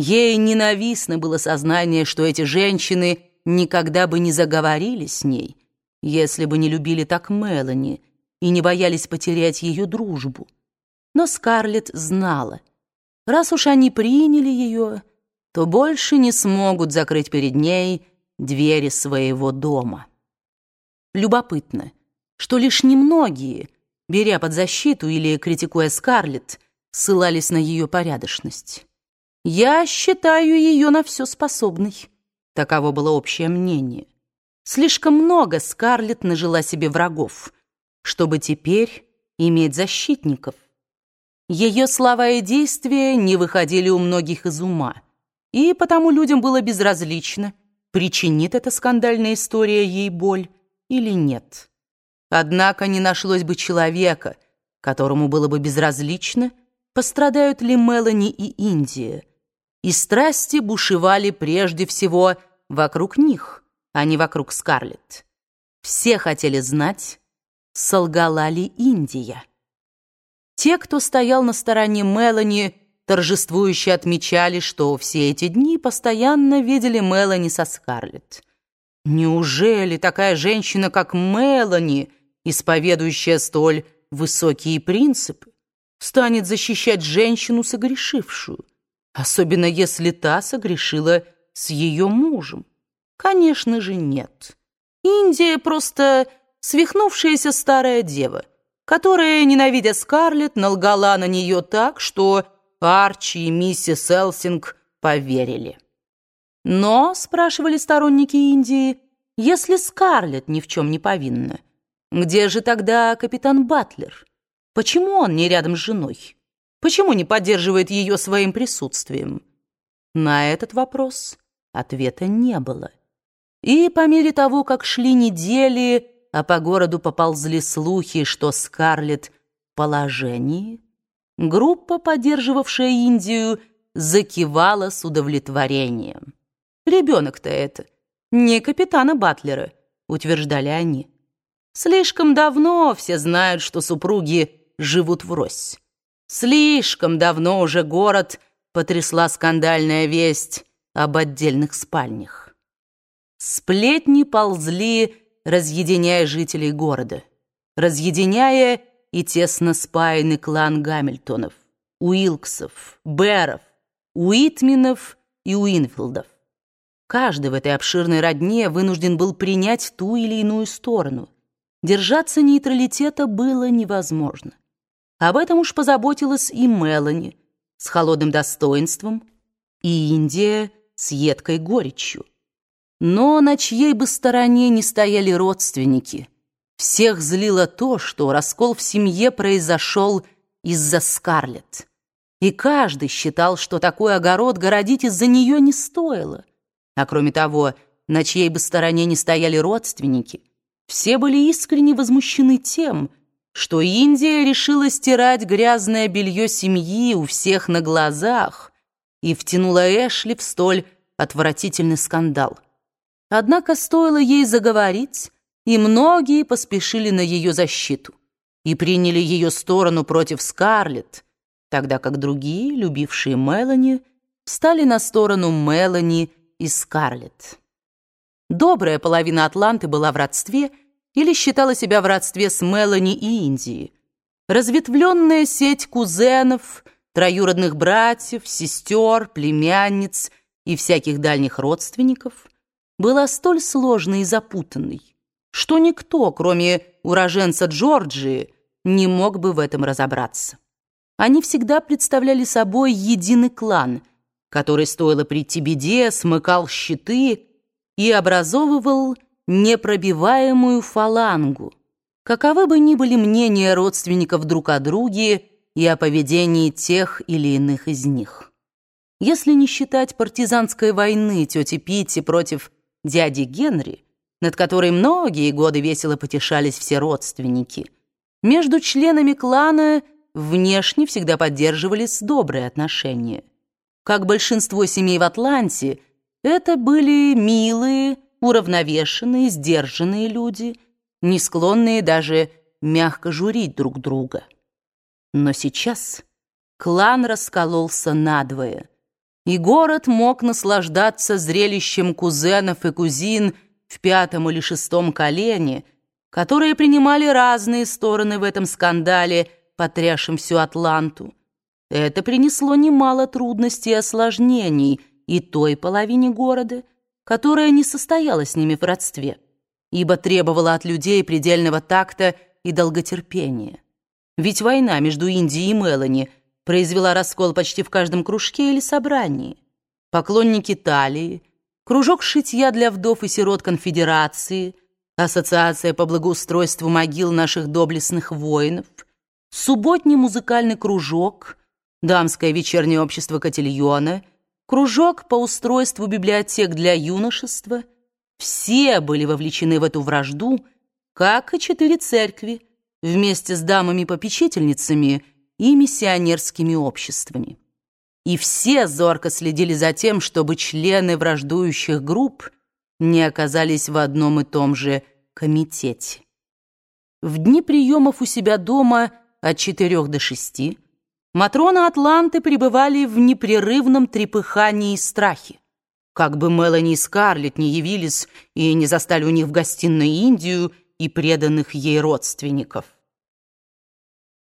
Ей ненавистно было сознание, что эти женщины никогда бы не заговорили с ней, если бы не любили так Мелани и не боялись потерять ее дружбу. Но Скарлетт знала, раз уж они приняли ее, то больше не смогут закрыть перед ней двери своего дома. Любопытно, что лишь немногие, беря под защиту или критикуя Скарлетт, ссылались на ее порядочность. Я считаю ее на все способной. Таково было общее мнение. Слишком много Скарлетт нажила себе врагов, чтобы теперь иметь защитников. Ее слова и действия не выходили у многих из ума, и потому людям было безразлично, причинит эта скандальная история ей боль или нет. Однако не нашлось бы человека, которому было бы безразлично, пострадают ли Мелани и Индия, и страсти бушевали прежде всего вокруг них, а не вокруг Скарлетт. Все хотели знать, солгала ли Индия. Те, кто стоял на стороне Мелани, торжествующе отмечали, что все эти дни постоянно видели Мелани со Скарлетт. Неужели такая женщина, как Мелани, исповедующая столь высокие принципы, станет защищать женщину, согрешившую? Особенно если та согрешила с ее мужем. Конечно же, нет. Индия просто свихнувшаяся старая дева, которая, ненавидя Скарлетт, налгала на нее так, что Арчи и миссис Элсинг поверили. Но, спрашивали сторонники Индии, если Скарлетт ни в чем не повинна, где же тогда капитан Батлер? Почему он не рядом с женой? Почему не поддерживает ее своим присутствием? На этот вопрос ответа не было. И по мере того, как шли недели, а по городу поползли слухи, что Скарлетт в положении, группа, поддерживавшая Индию, закивала с удовлетворением. «Ребенок-то это, не капитана Батлера», — утверждали они. «Слишком давно все знают, что супруги живут врозь. Слишком давно уже город потрясла скандальная весть об отдельных спальнях. Сплетни ползли, разъединяя жителей города, разъединяя и тесно спаянный клан Гамильтонов, Уилксов, Бэров, Уитминов и Уинфилдов. Каждый в этой обширной родне вынужден был принять ту или иную сторону. Держаться нейтралитета было невозможно. Об этом уж позаботилась и Мелани с холодным достоинством, и Индия с едкой горечью. Но на чьей бы стороне не стояли родственники, всех злило то, что раскол в семье произошел из-за Скарлетт. И каждый считал, что такой огород городить из-за нее не стоило. А кроме того, на чьей бы стороне не стояли родственники, все были искренне возмущены тем, что Индия решила стирать грязное белье семьи у всех на глазах и втянула Эшли в столь отвратительный скандал. Однако стоило ей заговорить, и многие поспешили на ее защиту и приняли ее сторону против Скарлетт, тогда как другие, любившие Мелани, встали на сторону Мелани и Скарлетт. Добрая половина Атланты была в родстве – или считала себя в родстве с Мелани и Индией. Разветвленная сеть кузенов, троюродных братьев, сестер, племянниц и всяких дальних родственников была столь сложной и запутанной, что никто, кроме уроженца Джорджии, не мог бы в этом разобраться. Они всегда представляли собой единый клан, который, стоило прийти беде, смыкал щиты и образовывал непробиваемую фалангу. Каковы бы ни были мнения родственников друг о друге и о поведении тех или иных из них. Если не считать партизанской войны тети Питти против дяди Генри, над которой многие годы весело потешались все родственники, между членами клана внешне всегда поддерживались добрые отношения. Как большинство семей в Атланте, это были милые, уравновешенные, сдержанные люди, не склонные даже мягко журить друг друга. Но сейчас клан раскололся надвое, и город мог наслаждаться зрелищем кузенов и кузин в пятом или шестом колене, которые принимали разные стороны в этом скандале, потрясшем всю Атланту. Это принесло немало трудностей и осложнений и той половине города, которая не состояла с ними в родстве, ибо требовала от людей предельного такта и долготерпения. Ведь война между Индией и Мелани произвела раскол почти в каждом кружке или собрании. Поклонники Талии, кружок шитья для вдов и сирот конфедерации, ассоциация по благоустройству могил наших доблестных воинов, субботний музыкальный кружок, дамское вечернее общество Котильона, кружок по устройству библиотек для юношества — все были вовлечены в эту вражду, как и четыре церкви — вместе с дамами-попечительницами и миссионерскими обществами. И все зорко следили за тем, чтобы члены враждующих групп не оказались в одном и том же комитете. В дни приемов у себя дома от четырех до шести Матроны Атланты пребывали в непрерывном трепыхании и страхе. Как бы Мелани и Скарлетт не явились и не застали у них в гостиной Индию, и преданных ей родственников.